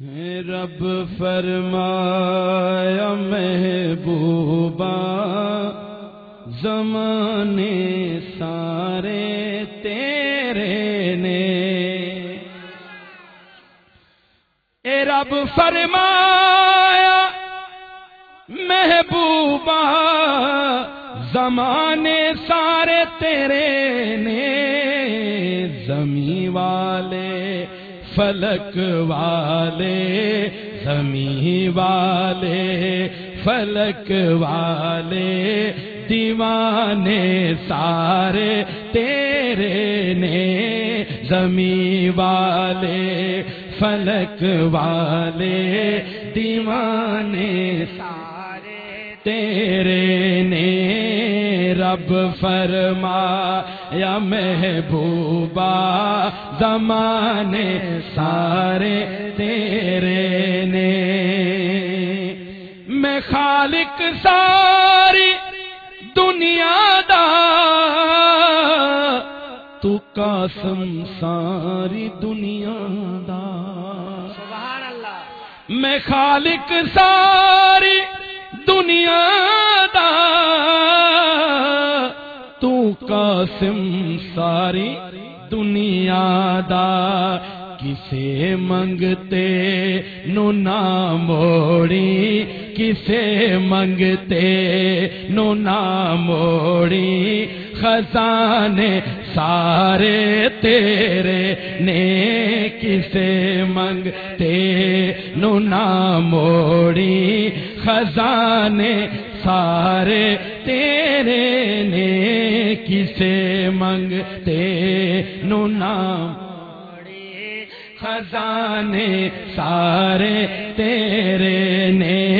رب فرمایا محبوبا زمانے سارے تیرے نے۔ اے رب فرمایا محبوبہ، زمانے سارے تیرے نے۔ زمیں والے فلک والے زمیں والے، فلک والے، دیوانے سارے تیرے نے زمیں والے، فلک والے، دیوانے سارے تیرے نے۔ رب فرما یا محبوبہ زمانے سارے تیرے نے۔ میں خالق ساری دنیا دا تو قاسم ساری دنیا دا۔ سبحان اللہ۔ میں خالق ساری دنیا دا قاسم، ساری دنیا دا، کسے منگتے نو نہ موڑی کسے منگتے نو نہ موڑی خزانے سارے تیرے نے کسے منگتے نو نہ موڑی خزانے سارے تیرے نے کسے منگتے نو نہ موڑی خزانے سارے تیرے نے۔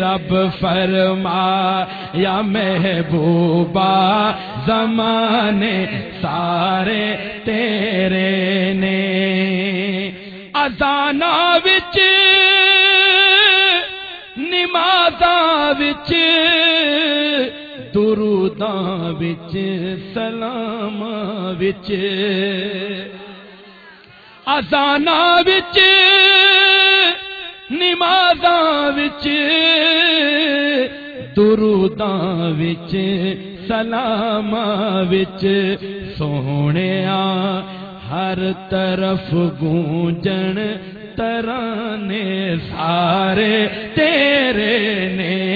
رب فرما، یا محبوبہ، زمانے سارے تیرے نے۔ ازانا وچ، نمازاں وچ دروداں وچ سلاماں وچ۔ ازانا وچ، نمازاں وچ، دروداں وچ سلاماں وچ۔ سونیا ہر طرف گونجن، ترانے سارے تیرے نے۔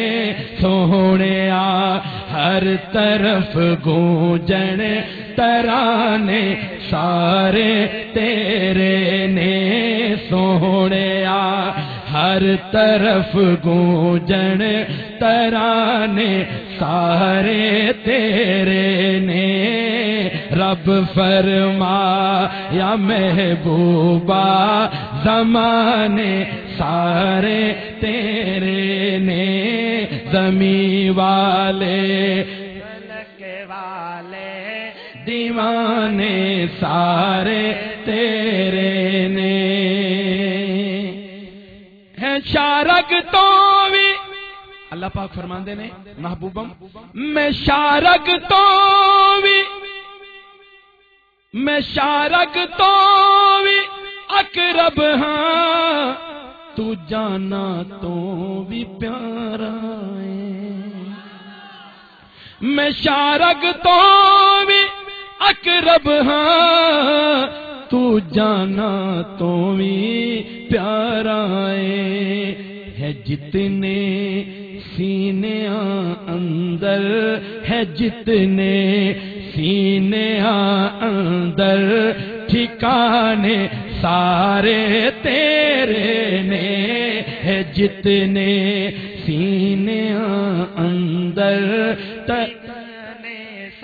سونیا ہر طرف گونجن ترانے، سارے تیرے نے سونیا۔ ہر طرف گونجن ترانے، سارے تیرے نے۔ رب فرما، یا محبوبہ، زمانے، سارے تیرے نے۔ زمیں والے فلک والے دیوانے سارے تیرے نے۔ ہے شارک تو بھی۔ اللہ پاک فرماندے نے محبوبم میں شارک تو بھی۔ میں شارک تو بھی۔ اقرب ہاں تو جانا تو بھی پیارا۔ میں شارک تو بھی اقرب ہاں تو جانا تو بھی پیارا ہے جتنے سینے اندر، ہے جتنے سینے اندر، ٹھکانے سارے تیرے نے، ہے جتنے سینے اندر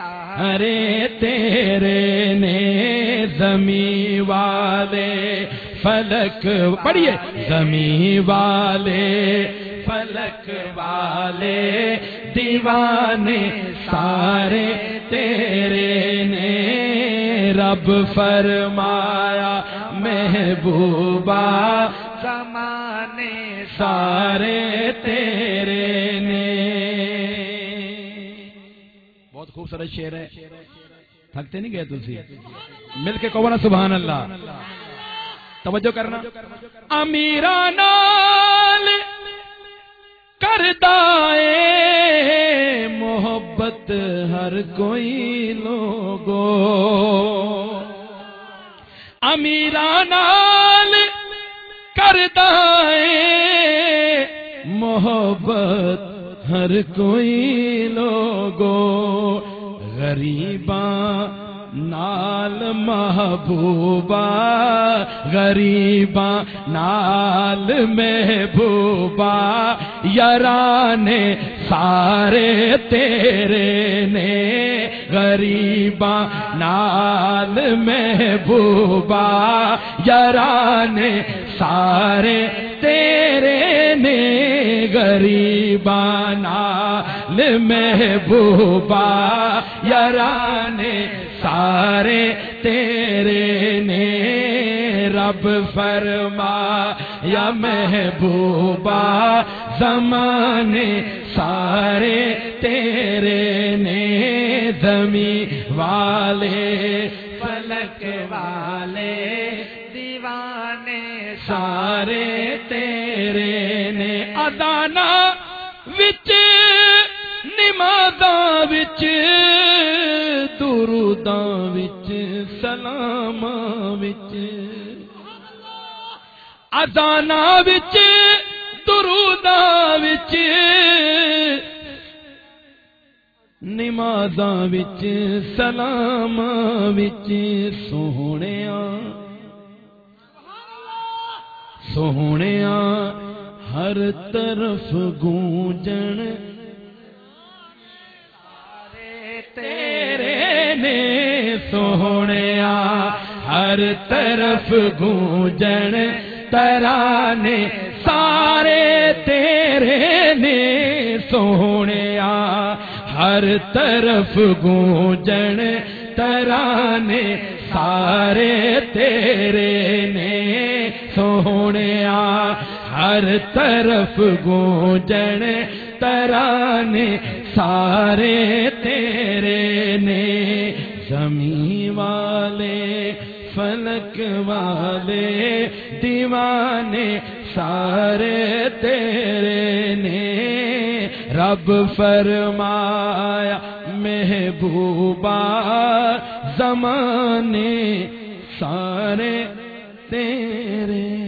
ارے تیرے نے زمیں والے فلک پڑھیے۔ زمیں والے فلک والے دیوانے سارے تیرے نے رب فرمایا محبوبہ زمانے سارے تیرے بہت خوبصورت شعر ہے۔ تھکتے نہیں گئے تھی مل کے کہو نا سبحان اللہ۔ توجہ کرنا۔ امیرا نال کردا اے محبت ہر کوئی لوگو امیرا نال کردا اے محبت ہر کوئی لوگو غریباں، نال محبوبہ غریباں، نال محبوبہ یارانے سارے تیرے نے، غریباں، نال محبوبہ یارانے سارے تیرے نے، غریباں، نال محبوبہ یارانے سارے تیرے نے۔ رب فرما، یا محبوبہ زمانے سارے تیرے نے۔ زمین والے، فلک والے، دیوانے سارے تیرے نے۔ ادانا دروداں وچ سلاماں وچ ادانا وچ دروداں وچ نمازاں وچ سلاماں وچ سوہنیاں سوہنیا ہر طرف گونجن سوہنیا ہر طرف گونجن ترانے سارے تیرے نے سوہنیا ہر طرف گونجن ترانے سارے تیرے نے سوہنیا ہر طرف گونجن ترانے سارے تیرے نے زمین والے فلک والے دیوانے سارے تیرے نے۔ رب فرمایا محبوبہ زمانے سارے تیرے